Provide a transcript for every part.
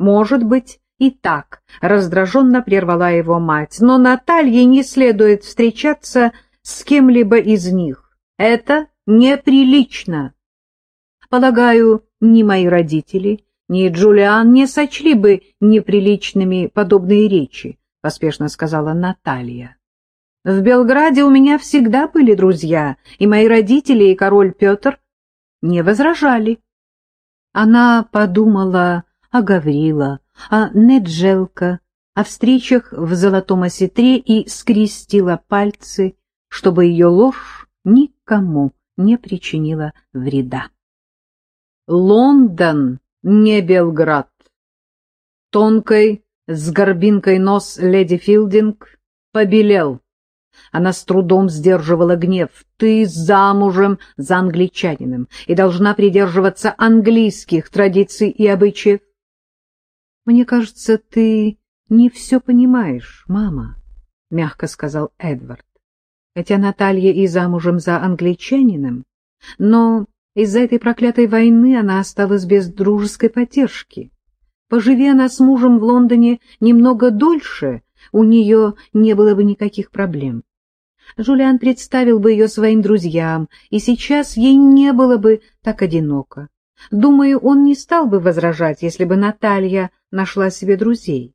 Может быть, и так раздраженно прервала его мать, но Наталье не следует встречаться с кем-либо из них. Это неприлично. Полагаю, ни мои родители, ни Джулиан не сочли бы неприличными подобные речи, — поспешно сказала Наталья. В Белграде у меня всегда были друзья, и мои родители и король Петр не возражали. Она подумала о Гаврила, о Неджелка, о встречах в Золотом Осетре и скрестила пальцы, чтобы ее ложь никому не причинила вреда. Лондон не Белград. Тонкой, с горбинкой нос леди Филдинг побелел. Она с трудом сдерживала гнев. Ты замужем за англичанином и должна придерживаться английских традиций и обычаев. Мне кажется, ты не все понимаешь, мама, — мягко сказал Эдвард. Хотя Наталья и замужем за англичанином, но из-за этой проклятой войны она осталась без дружеской поддержки. Поживи она с мужем в Лондоне немного дольше, у нее не было бы никаких проблем. Жулиан представил бы ее своим друзьям, и сейчас ей не было бы так одиноко. Думаю, он не стал бы возражать, если бы Наталья нашла себе друзей.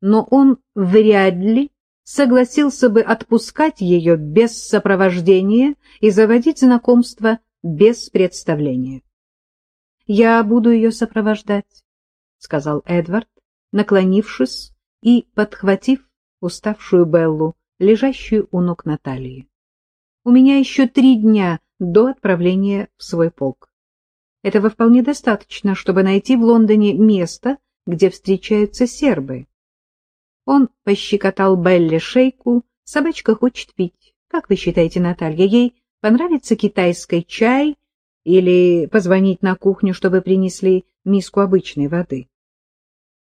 Но он вряд ли согласился бы отпускать ее без сопровождения и заводить знакомство без представления. «Я буду ее сопровождать», — сказал Эдвард, наклонившись и подхватив уставшую Беллу, лежащую у ног Натальи. «У меня еще три дня до отправления в свой полк. Этого вполне достаточно, чтобы найти в Лондоне место, где встречаются сербы. Он пощекотал Белле шейку. Собачка хочет пить. Как вы считаете, Наталья, ей понравится китайский чай или позвонить на кухню, чтобы принесли миску обычной воды?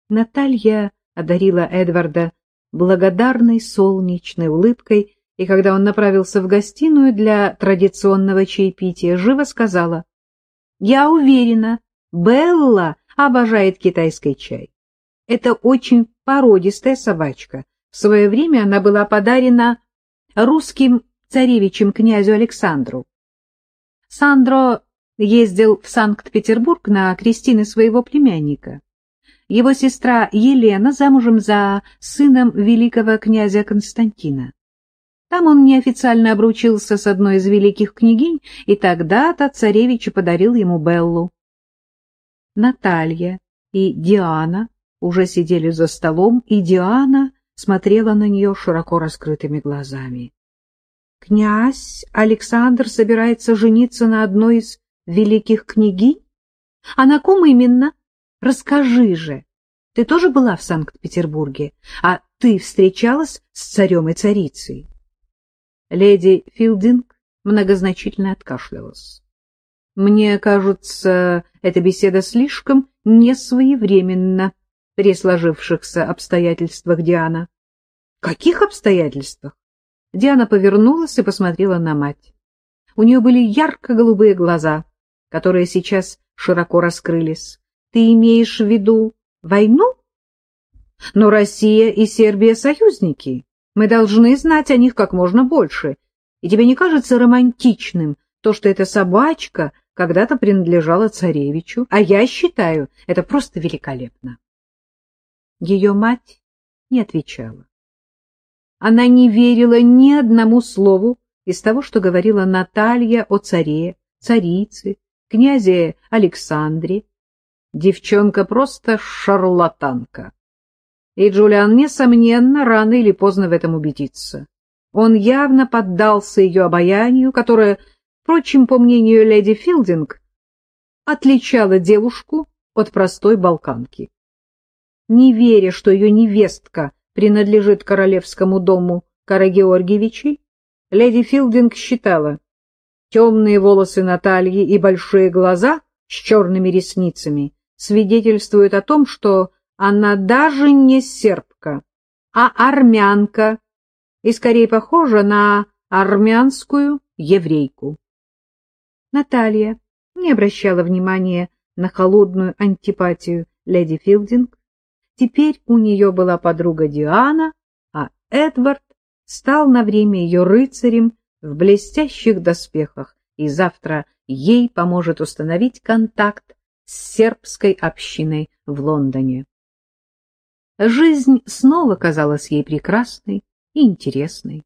Наталья одарила Эдварда благодарной солнечной улыбкой, и когда он направился в гостиную для традиционного чаепития, живо сказала, «Я уверена, Белла обожает китайский чай. Это очень породистая собачка. В свое время она была подарена русским царевичем князю Александру. Сандро ездил в Санкт-Петербург на крестины своего племянника. Его сестра Елена замужем за сыном великого князя Константина. Там он неофициально обручился с одной из великих княгинь, и тогда-то царевич подарил ему Беллу. Наталья и Диана уже сидели за столом, и Диана смотрела на нее широко раскрытыми глазами. Князь Александр собирается жениться на одной из великих княгинь? А на ком именно? Расскажи же. Ты тоже была в Санкт-Петербурге, а ты встречалась с царем и царицей? Леди Филдинг многозначительно откашлялась. Мне кажется, эта беседа слишком несвоевременна при сложившихся обстоятельствах Диана. — Каких обстоятельствах? Диана повернулась и посмотрела на мать. У нее были ярко-голубые глаза, которые сейчас широко раскрылись. — Ты имеешь в виду войну? — Но Россия и Сербия — союзники. Мы должны знать о них как можно больше. И тебе не кажется романтичным то, что эта собачка когда-то принадлежала царевичу? А я считаю, это просто великолепно. Ее мать не отвечала. Она не верила ни одному слову из того, что говорила Наталья о царе, царице, князе Александре. Девчонка просто шарлатанка. И Джулиан, несомненно, рано или поздно в этом убедится. Он явно поддался ее обаянию, которое, впрочем, по мнению леди Филдинг, отличало девушку от простой балканки не веря, что ее невестка принадлежит королевскому дому Карагеоргиевичей, леди Филдинг считала, темные волосы Натальи и большие глаза с черными ресницами свидетельствуют о том, что она даже не сербка, а армянка и скорее похожа на армянскую еврейку. Наталья не обращала внимания на холодную антипатию леди Филдинг. Теперь у нее была подруга Диана, а Эдвард стал на время ее рыцарем в блестящих доспехах, и завтра ей поможет установить контакт с сербской общиной в Лондоне. Жизнь снова казалась ей прекрасной и интересной.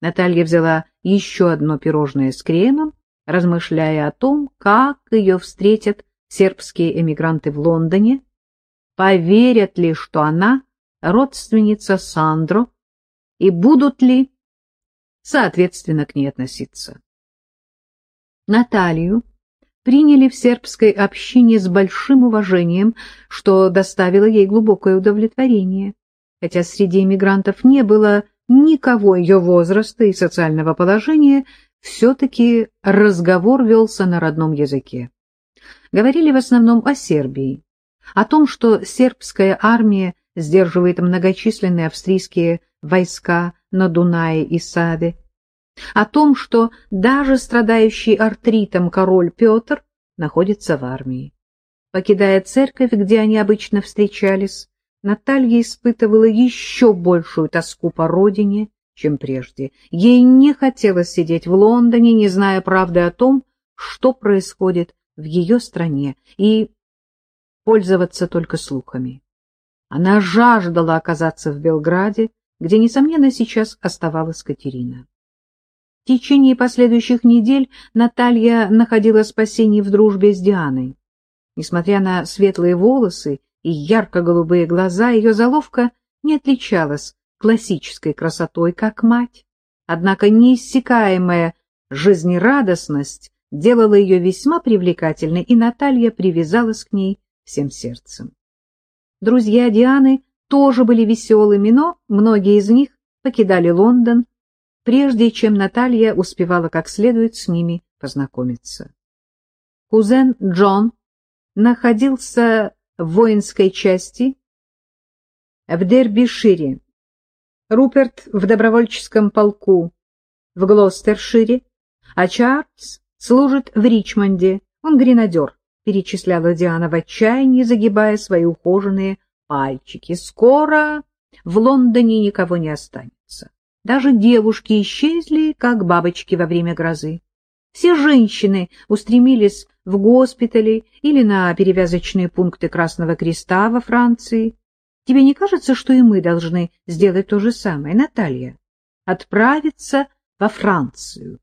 Наталья взяла еще одно пирожное с кремом, размышляя о том, как ее встретят сербские эмигранты в Лондоне, поверят ли, что она родственница Сандро, и будут ли, соответственно, к ней относиться. Наталью приняли в сербской общине с большим уважением, что доставило ей глубокое удовлетворение, хотя среди эмигрантов не было никого ее возраста и социального положения, все-таки разговор велся на родном языке. Говорили в основном о Сербии, о том, что сербская армия сдерживает многочисленные австрийские войска на Дунае и Саве, о том, что даже страдающий артритом король Петр находится в армии. Покидая церковь, где они обычно встречались, Наталья испытывала еще большую тоску по родине, чем прежде. Ей не хотелось сидеть в Лондоне, не зная правды о том, что происходит в ее стране, и пользоваться только слухами. Она жаждала оказаться в Белграде, где, несомненно, сейчас оставалась Катерина. В течение последующих недель Наталья находила спасение в дружбе с Дианой. Несмотря на светлые волосы и ярко-голубые глаза, ее заловка не отличалась классической красотой, как мать. Однако неиссякаемая жизнерадостность делала ее весьма привлекательной, и Наталья привязалась к ней всем сердцем. Друзья Дианы тоже были веселыми, но многие из них покидали Лондон, прежде чем Наталья успевала как следует с ними познакомиться. Кузен Джон находился в воинской части в Дербишире, Руперт в добровольческом полку в Глостершире, а Чарльз служит в Ричмонде, он гренадер, перечисляла Диана в отчаянии, загибая свои ухоженные пальчики. Скоро в Лондоне никого не останется. Даже девушки исчезли, как бабочки во время грозы. Все женщины устремились в госпитали или на перевязочные пункты Красного Креста во Франции. Тебе не кажется, что и мы должны сделать то же самое, Наталья? Отправиться во Францию,